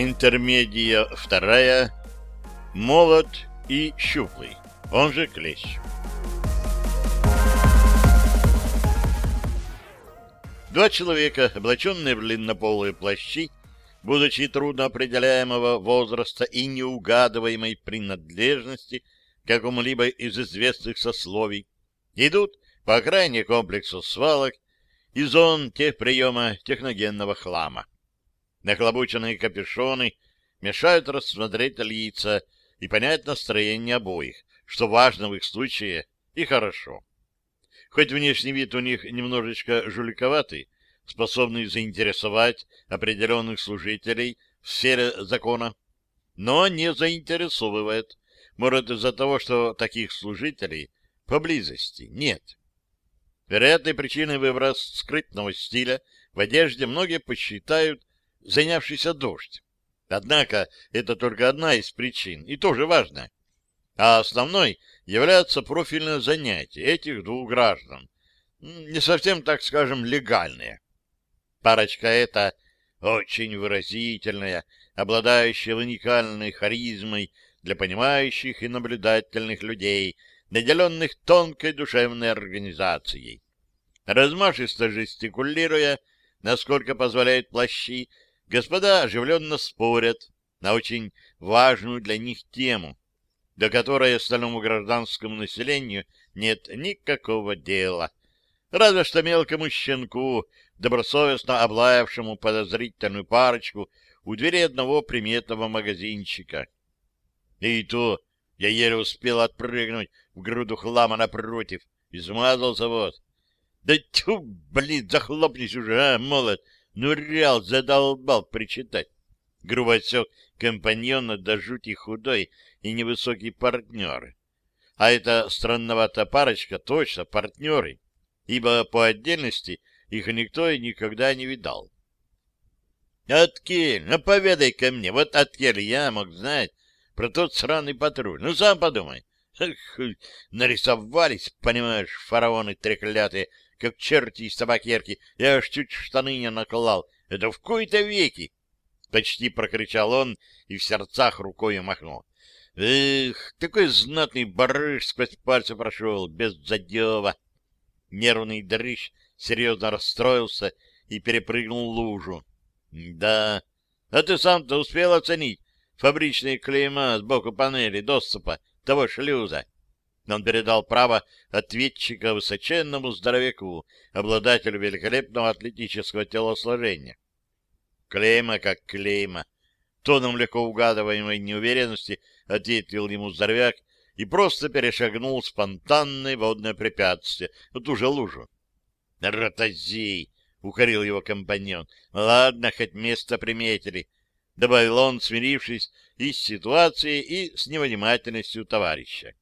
Интермедия вторая. Молот и щуплый, он же клещ. Два человека, облаченные в длиннополые плащи, будучи трудно определяемого возраста и неугадываемой принадлежности к какому-либо из известных сословий, идут по окраине комплексу свалок и зон техприема техногенного хлама. Нахлобученные капюшоны мешают рассмотреть лица и понять настроение обоих, что важно в их случае и хорошо. Хоть внешний вид у них немножечко жуликоватый, способный заинтересовать определенных служителей в сфере закона, но не заинтересовывает, может, из-за того, что таких служителей поблизости нет. Вероятной причиной выбора скрытного стиля в одежде многие посчитают занявшийся дождь. Однако это только одна из причин, и тоже важная. А основной является профильное занятие этих двух граждан. Не совсем, так скажем, легальные. Парочка эта очень выразительная, обладающая уникальной харизмой для понимающих и наблюдательных людей, наделенных тонкой душевной организацией. Размашисто жестикулируя, насколько позволяют плащи, господа оживленно спорят на очень важную для них тему, до которой остальному гражданскому населению нет никакого дела. Разве что мелкому щенку, добросовестно облаявшему подозрительную парочку у двери одного приметного магазинчика. И то я еле успел отпрыгнуть в груду хлама напротив. Измазался вот. Да тю, блин, захлопнись уже, а, молот! Ну, реал задолбал причитать. Грубо отсек компаньона до жути худой и невысокий партнер. А эта странноватая парочка точно партнеры, ибо по отдельности их никто и никогда не видал. Откель, ну поведай ко мне, вот откель я мог знать про тот сраный патруль. Ну, сам подумай. Эх, нарисовались, понимаешь, фараоны треклятые, как черти из табакерки. Я аж чуть штаны не наклал. Это в кои-то веки. Почти прокричал он и в сердцах рукой махнул. Эх, такой знатный барыш сквозь пальцы прошел, без задева. Нервный дрыщ серьезно расстроился и перепрыгнул лужу. Да, а ты сам-то успел оценить фабричные клейма сбоку панели доступа того шлюза? Он передал право ответчика высоченному здоровяку, обладателю великолепного атлетического телосложения. Клейма как клейма. Тоном легко угадываемой неуверенности ответил ему здоровяк и просто перешагнул спонтанное водное препятствие, вот ту же лужу. «Ротозей!» — укорил его компаньон. «Ладно, хоть место приметили», — добавил он, смирившись и с ситуацией, и с невнимательностью товарища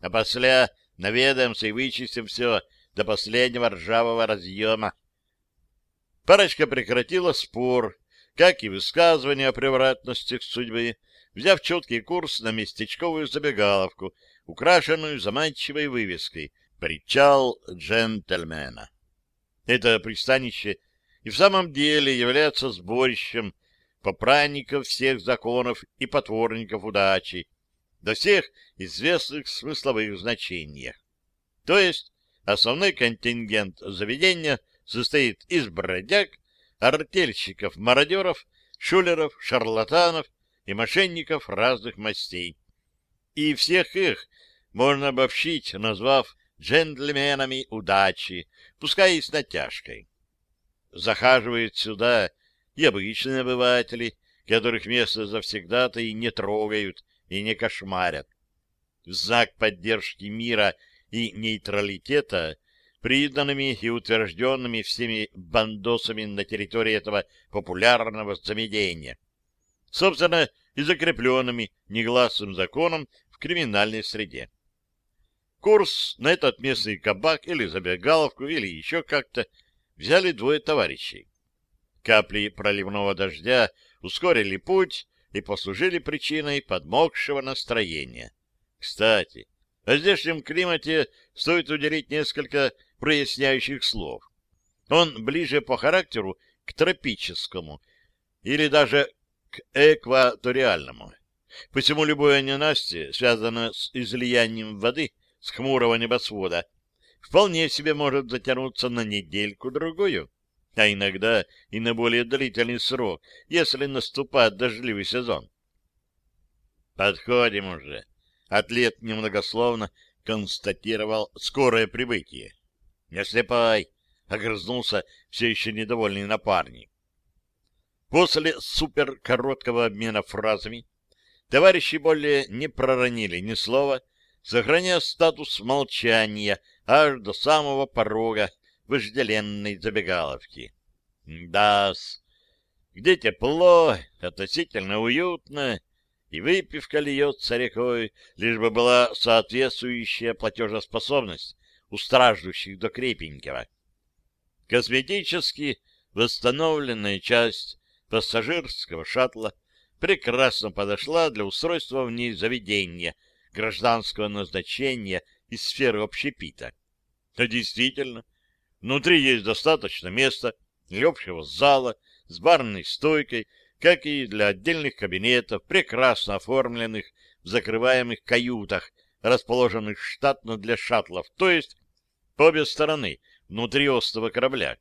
а после наведаемся и вычистим все до последнего ржавого разъема. Парочка прекратила спор, как и высказывание о превратностях судьбы, взяв четкий курс на местечковую забегаловку, украшенную заманчивой вывеской «Причал джентльмена». Это пристанище и в самом деле является сборищем попранников всех законов и потворников удачи, до всех известных смысловых значениях. То есть основной контингент заведения состоит из бродяг, артельщиков, мародеров, шулеров, шарлатанов и мошенников разных мастей. И всех их можно обобщить, назвав джентльменами удачи, пускай и с натяжкой. Захаживают сюда и обычные обыватели, которых место завсегда-то и не трогают, и не кошмарят. В знак поддержки мира и нейтралитета признанными и утвержденными всеми бандосами на территории этого популярного заведения. Собственно, и закрепленными негласным законом в криминальной среде. Курс на этот местный кабак или забегаловку, или еще как-то взяли двое товарищей. Капли проливного дождя ускорили путь, и послужили причиной подмокшего настроения. Кстати, о здешнем климате стоит уделить несколько проясняющих слов. Он ближе по характеру к тропическому или даже к экваториальному. Посему любое ненастье, связанное с излиянием воды с хмурого небосвода, вполне себе может затянуться на недельку-другую, а иногда и на более длительный срок, если наступает дождливый сезон. «Подходим уже», — атлет немногословно констатировал скорое прибытие. «Не слепай», — огрызнулся все еще недовольный напарник. После суперкороткого обмена фразами товарищи более не проронили ни слова, сохраняя статус молчания аж до самого порога вожделенной забегаловки. Да-с, где тепло, относительно уютно, и выпивка льется рекой, лишь бы была соответствующая платежеспособность у страждущих до крепенького. Косметически восстановленная часть пассажирского шаттла прекрасно подошла для устройства в ней заведения гражданского назначения из сферы общепита. А действительно, внутри есть достаточно места для общего зала с барной стойкой, как и для отдельных кабинетов, прекрасно оформленных в закрываемых каютах, расположенных штатно для шаттлов, то есть по обе стороны внутри остого корабля.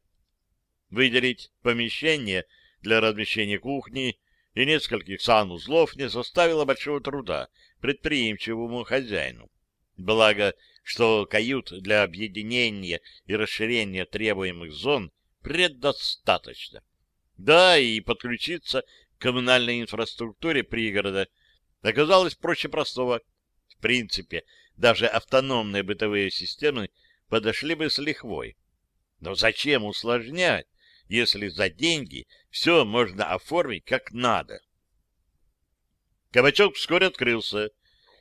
Выделить помещение для размещения кухни и нескольких санузлов не составило большого труда предприимчивому хозяину. Благо, что кают для объединения и расширения требуемых зон предостаточно. Да, и подключиться к коммунальной инфраструктуре пригорода оказалось проще простого. В принципе, даже автономные бытовые системы подошли бы с лихвой. Но зачем усложнять? если за деньги все можно оформить как надо. Кабачок вскоре открылся,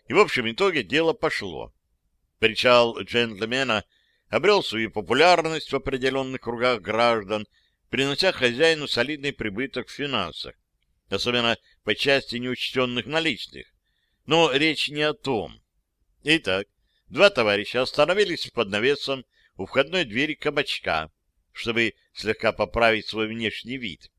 и в общем итоге дело пошло. Причал джентльмена обрел свою популярность в определенных кругах граждан, принося хозяину солидный прибыток в финансах, особенно по части неучтенных наличных. Но речь не о том. Итак, два товарища остановились под навесом у входной двери кабачка, чтобы слегка поправить свой внешний вид.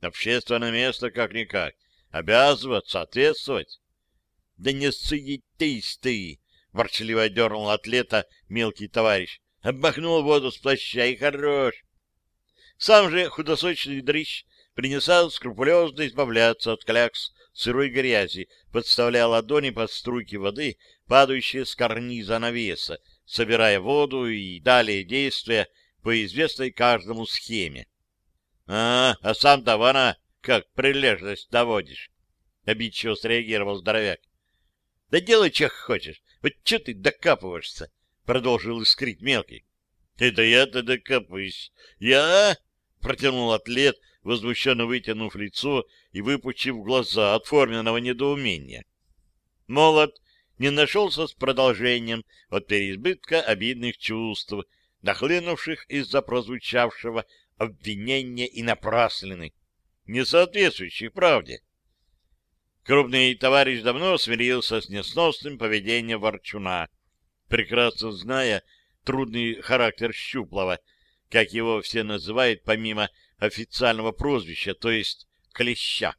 Общественное место, как-никак, обязывает соответствовать. — Да не суетись ты! — ворчливо дернул атлета мелкий товарищ. Обмахнул воду с плаща и хорош. Сам же худосочный дрищ принесал скрупулезно избавляться от клякс сырой грязи, подставляя ладони под струйки воды, падающие с карниза навеса, собирая воду и далее действия по известной каждому схеме. — А, а сам-то вона как прилежность доводишь, — обидчиво среагировал здоровяк. — Да делай, что хочешь, вот что ты докапываешься, — продолжил искрить мелкий. — Это я-то докапываюсь. Я? — протянул атлет, возмущенно вытянув лицо и выпучив глаза от форменного недоумения. Молот не нашелся с продолжением от переизбытка обидных чувств, нахлынувших из-за прозвучавшего обвинения и напраслины, не соответствующих правде. Крупный товарищ давно смирился с несносным поведением ворчуна, прекрасно зная трудный характер Щуплова, как его все называют помимо официального прозвища, то есть клеща.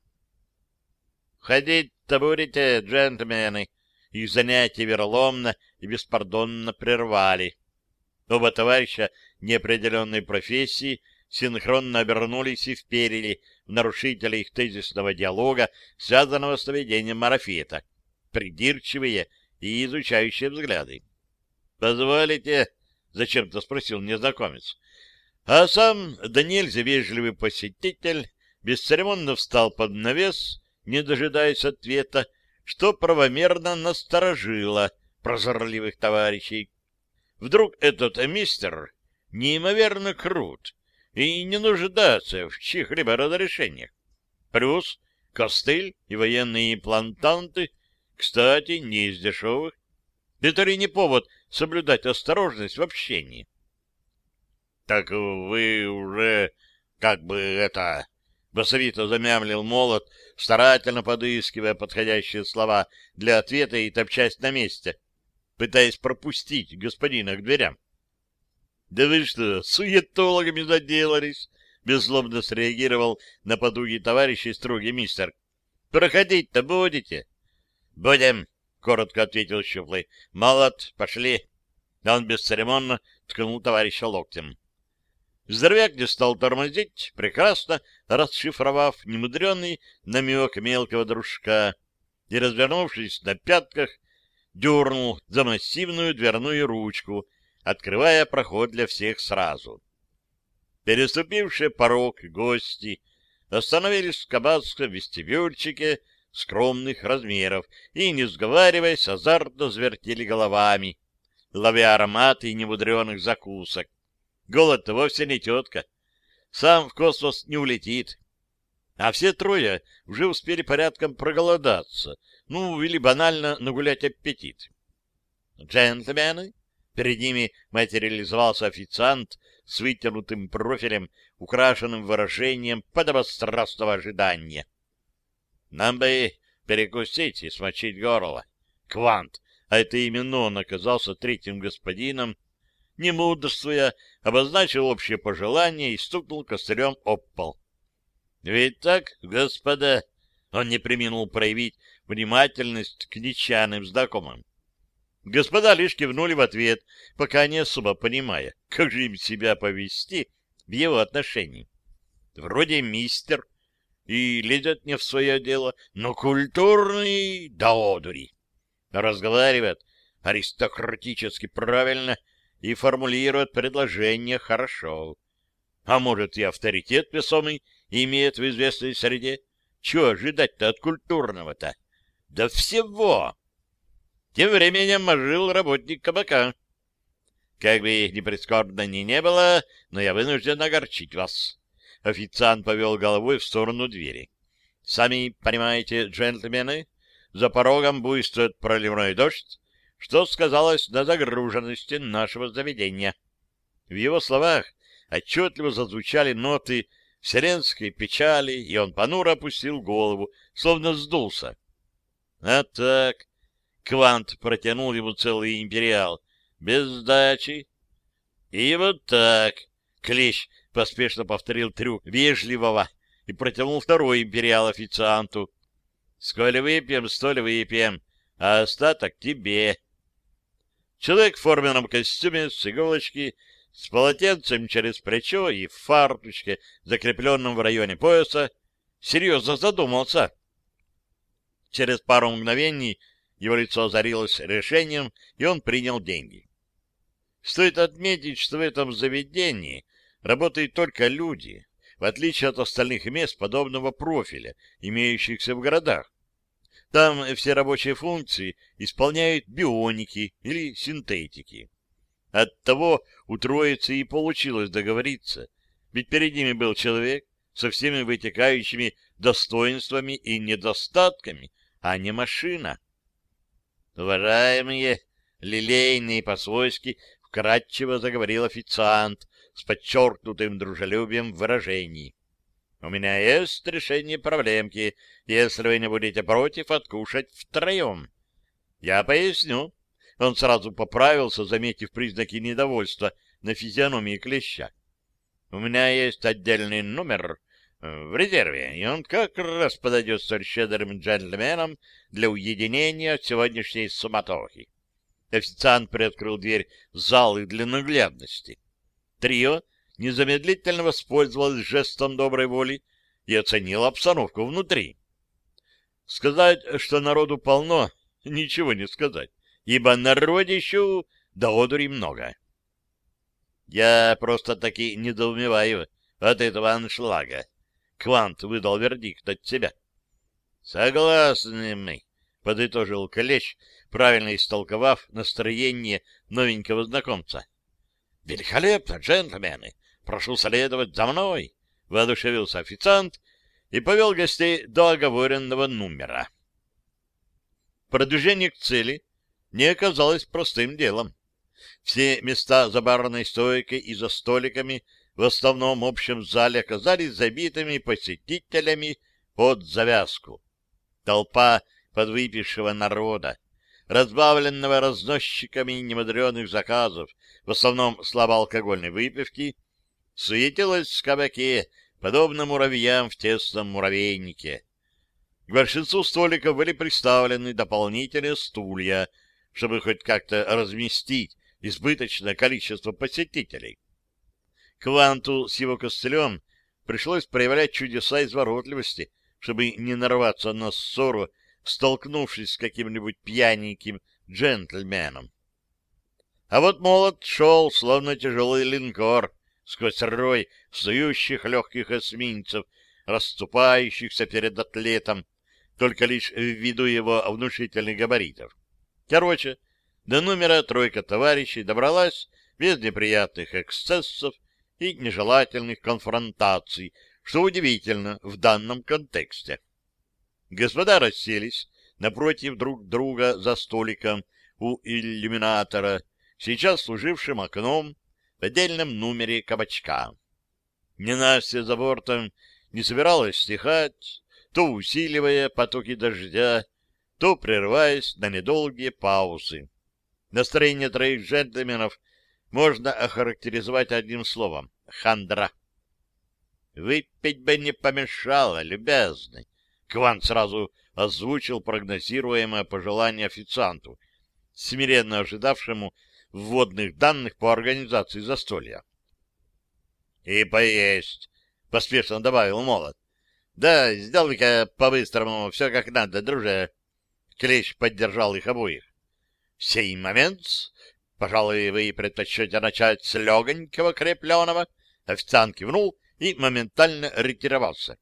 «Ходить-то будете, джентльмены!» Их занятия вероломно и беспардонно прервали. Оба товарища неопределенной профессии синхронно обернулись и вперили в нарушителя их тезисного диалога, связанного с наведением марафета, придирчивые и изучающие взгляды. — Позволите? — зачем-то спросил незнакомец. А сам Даниэль, завежливый посетитель, бесцеремонно встал под навес, не дожидаясь ответа, что правомерно насторожило прозорливых товарищей. Вдруг этот мистер неимоверно крут и не нуждается в чьих-либо разрешениях. Плюс костыль и военные имплантанты, кстати, не из дешевых. Это ли не повод соблюдать осторожность в общении? — Так вы уже как бы это... Басовито замямлил молот, старательно подыскивая подходящие слова для ответа и топчась на месте пытаясь пропустить господина к дверям. — Да вы что, суетологами заделались? — беззлобно среагировал на подуги товарищей строгий мистер. Проходить-то будете? — Будем, — коротко ответил Щуплый. — Молод, пошли. Он бесцеремонно ткнул товарища локтем. Здоровяк не стал тормозить, прекрасно расшифровав немудренный намек мелкого дружка, и, развернувшись на пятках, дернул за массивную дверную ручку, открывая проход для всех сразу. Переступившие порог гости остановились в кабацком вестибюльчике скромных размеров и, не сговариваясь, азартно завертели головами, ловя ароматы немудреных закусок, Голод-то вовсе не тетка. Сам в космос не улетит. А все трое уже успели порядком проголодаться, ну, или банально нагулять аппетит. Джентльмены, перед ними материализовался официант с вытянутым профилем, украшенным выражением подобострастного ожидания. Нам бы перекусить и смочить горло. Квант, а это именно он оказался третьим господином, не мудрствуя, обозначил общее пожелание и стукнул костырем об пол. — Ведь так, господа, он не приминул проявить внимательность к нечаянным знакомым. Господа лишь кивнули в ответ, пока не особо понимая, как же им себя повести в его отношении. Вроде мистер и лезет не в свое дело, но культурный до одури. Разговаривает аристократически правильно — и формулирует предложение хорошо. А может, и авторитет весомый имеет в известной среде? Чего ожидать-то от культурного-то? Да всего! Тем временем ожил работник кабака. Как бы ни прискорбно ни не было, но я вынужден огорчить вас. Официант повел головой в сторону двери. Сами понимаете, джентльмены, за порогом буйствует проливной дождь, что сказалось на загруженности нашего заведения. В его словах отчетливо зазвучали ноты вселенской печали, и он понуро опустил голову, словно сдулся. А так, Квант протянул ему целый империал, без сдачи. И вот так, Клещ поспешно повторил трюк вежливого и протянул второй империал официанту. Сколь выпьем, столь выпьем, а остаток тебе. Человек в форменном костюме с иголочки, с полотенцем через плечо и в фартучке, закрепленном в районе пояса, серьезно задумался. Через пару мгновений его лицо озарилось решением, и он принял деньги. Стоит отметить, что в этом заведении работают только люди, в отличие от остальных мест подобного профиля, имеющихся в городах. Там все рабочие функции исполняют бионики или синтетики. Оттого у троицы и получилось договориться, ведь перед ними был человек со всеми вытекающими достоинствами и недостатками, а не машина. Уважаемые, лилейные по-свойски, вкратчиво заговорил официант с подчеркнутым дружелюбием в выражении. У меня есть решение проблемки, если вы не будете против откушать втроем. Я поясню. Он сразу поправился, заметив признаки недовольства на физиономии клеща. У меня есть отдельный номер в резерве, и он как раз подойдет столь щедрым джентльменам для уединения сегодняшней суматохи. Официант приоткрыл дверь в залы для наглядности. Трио незамедлительно воспользовалась жестом доброй воли и оценила обстановку внутри. Сказать, что народу полно, ничего не сказать, ибо народищу до одури много. Я просто-таки недоумеваю от этого аншлага. Квант выдал вердикт от себя. Согласны мы, подытожил Клещ, правильно истолковав настроение новенького знакомца. Великолепно, джентльмены! Прошу следовать за мной, — воодушевился официант и повел гостей до оговоренного номера. Продвижение к цели не оказалось простым делом. Все места за барной стойкой и за столиками в основном общем зале оказались забитыми посетителями под завязку. Толпа подвыпившего народа, разбавленного разносчиками немудреных заказов, в основном слабоалкогольной выпивки, суетилась в кабаке, подобно муравьям в тесном муравейнике. К большинству столиков были представлены дополнительные стулья, чтобы хоть как-то разместить избыточное количество посетителей. Кванту с его костылем пришлось проявлять чудеса изворотливости, чтобы не нарваться на ссору, столкнувшись с каким-нибудь пьяненьким джентльменом. А вот молот шел, словно тяжелый линкор, сквозь рой сующих легких эсминцев, расступающихся перед атлетом, только лишь ввиду его внушительных габаритов. Короче, до номера тройка товарищей добралась без неприятных эксцессов и нежелательных конфронтаций, что удивительно в данном контексте. Господа расселись напротив друг друга за столиком у иллюминатора, сейчас служившим окном в отдельном номере кабачка. Ненастье за бортом не собиралась стихать, то усиливая потоки дождя, то прерываясь на недолгие паузы. Настроение троих джентльменов можно охарактеризовать одним словом — хандра. «Выпить бы не помешало, любезный!» Квант сразу озвучил прогнозируемое пожелание официанту, смиренно ожидавшему вводных данных по организации застолья. «И поесть!» — поспешно добавил Молот. «Да, сделай-ка по-быстрому все как надо, друже!» Клещ поддержал их обоих. — Сей момент, пожалуй, вы предпочтете начать с легонького крепленого. Официант кивнул и моментально ретировался.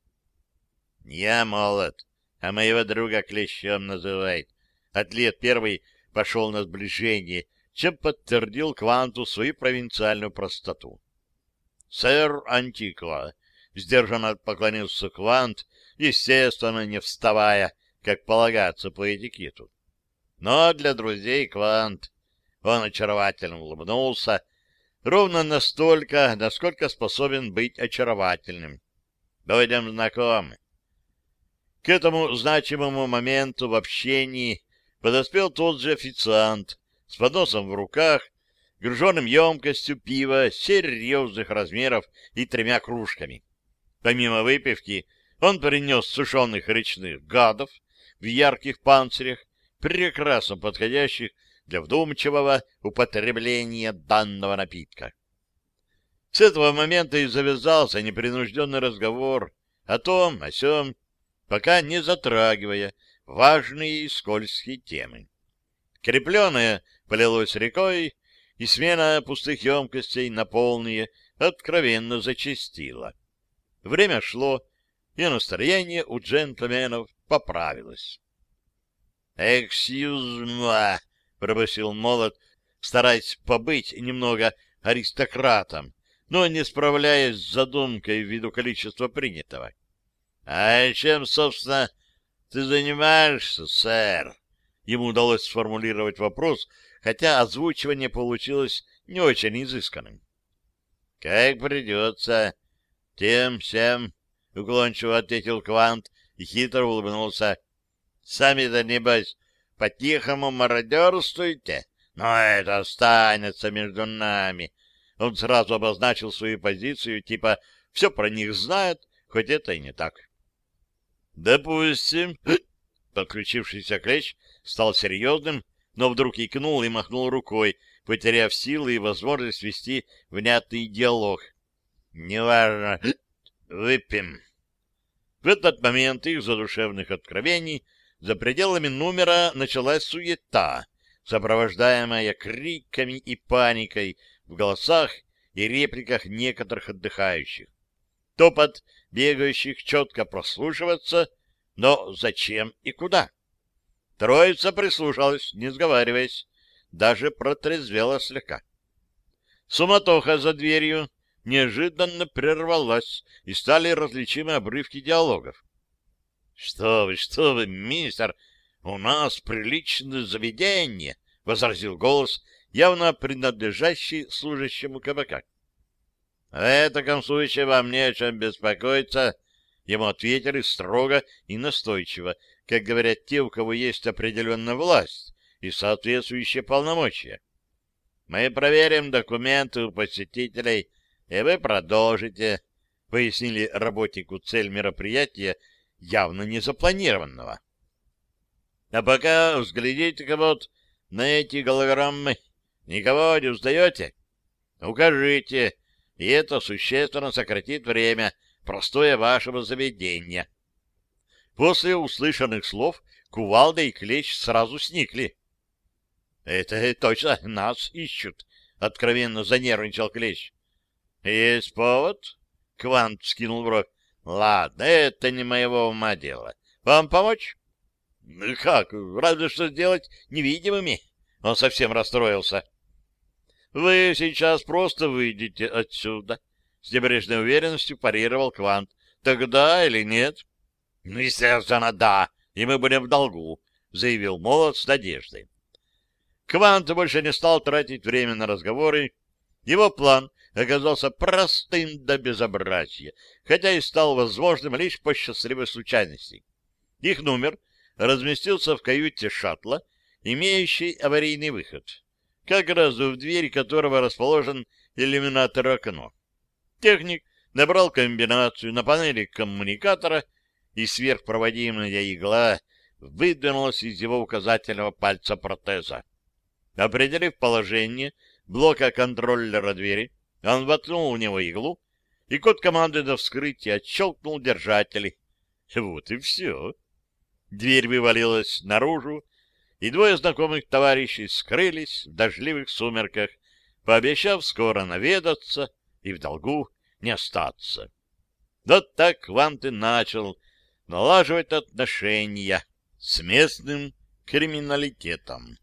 — Я молод, а моего друга клещом называет. Атлет первый пошел на сближение, чем подтвердил Кванту свою провинциальную простоту. — Сэр Антиква, — сдержанно поклонился Квант, естественно, не вставая, как полагается по этикету. Но для друзей Квант он очаровательно улыбнулся, ровно настолько, насколько способен быть очаровательным. Будем знакомы. К этому значимому моменту в общении подоспел тот же официант с подносом в руках, груженным емкостью пива серьезных размеров и тремя кружками. Помимо выпивки, он принес сушеных речных гадов в ярких панцирях, прекрасно подходящих для вдумчивого употребления данного напитка. С этого момента и завязался непринужденный разговор о том, о сём, пока не затрагивая важные и скользкие темы. Крепленное полилось рекой, и смена пустых емкостей на полные откровенно зачастила. Время шло, и настроение у джентльменов поправилось. «Эксьюз-ма», — пробасил молот, стараясь побыть немного аристократом, но не справляясь с задумкой ввиду количества принятого. «А чем, собственно, ты занимаешься, сэр?» Ему удалось сформулировать вопрос, хотя озвучивание получилось не очень изысканным. «Как придется. Тем, всем», — уклончиво ответил Квант и хитро улыбнулся. Сами-то, небось, по-тихому мародерствуете, но это останется между нами. Он сразу обозначил свою позицию, типа «все про них знают», хоть это и не так. «Допустим», — подключившийся клещ стал серьезным, но вдруг икнул и махнул рукой, потеряв силы и возможность вести внятный диалог. «Неважно, выпьем». В этот момент их задушевных откровений за пределами номера началась суета, сопровождаемая криками и паникой в голосах и репликах некоторых отдыхающих. Топот бегающих четко прослушиваться, но зачем и куда? Троица прислушалась, не сговариваясь, даже протрезвела слегка. Суматоха за дверью неожиданно прервалась, и стали различимы обрывки диалогов. — Что вы, что вы, мистер, у нас приличное заведение, — возразил голос, явно принадлежащий служащему кабака. — В таком случае вам не о чем беспокоиться, — ему ответили строго и настойчиво, как говорят те, у кого есть определенная власть и соответствующие полномочия. Мы проверим документы у посетителей, и вы продолжите, — пояснили работнику цель мероприятия, явно не запланированного. А пока взглядите-ка вот на эти голограммы. Никого не узнаете? Укажите, и это существенно сократит время простое вашего заведения. После услышанных слов Кувалда и Клещ сразу сникли. — Это точно нас ищут, — откровенно занервничал Клещ. — Есть повод? — Квант скинул бровь. — Ладно, это не моего ума дело. Вам помочь? — Ну как, разве что сделать невидимыми. Он совсем расстроился. — Вы сейчас просто выйдете отсюда, — с небрежной уверенностью парировал Квант. — Тогда или нет? — Ну, естественно, да, и мы будем в долгу, — заявил Молот с надеждой. Квант больше не стал тратить время на разговоры. Его план оказался простым до безобразия, хотя и стал возможным лишь по счастливой случайности. Их номер разместился в каюте шаттла, имеющей аварийный выход, как раз в двери которого расположен иллюминатор окно. Техник набрал комбинацию на панели коммуникатора, и сверхпроводимая игла выдвинулась из его указательного пальца протеза. Определив положение блока контроллера двери, он воткнул в него иглу, и код команды на вскрытие отщелкнул держатели. Вот и все. Дверь вывалилась наружу, и двое знакомых товарищей скрылись в дождливых сумерках, пообещав скоро наведаться и в долгу не остаться. Вот так Кванты начал налаживать отношения с местным криминалитетом.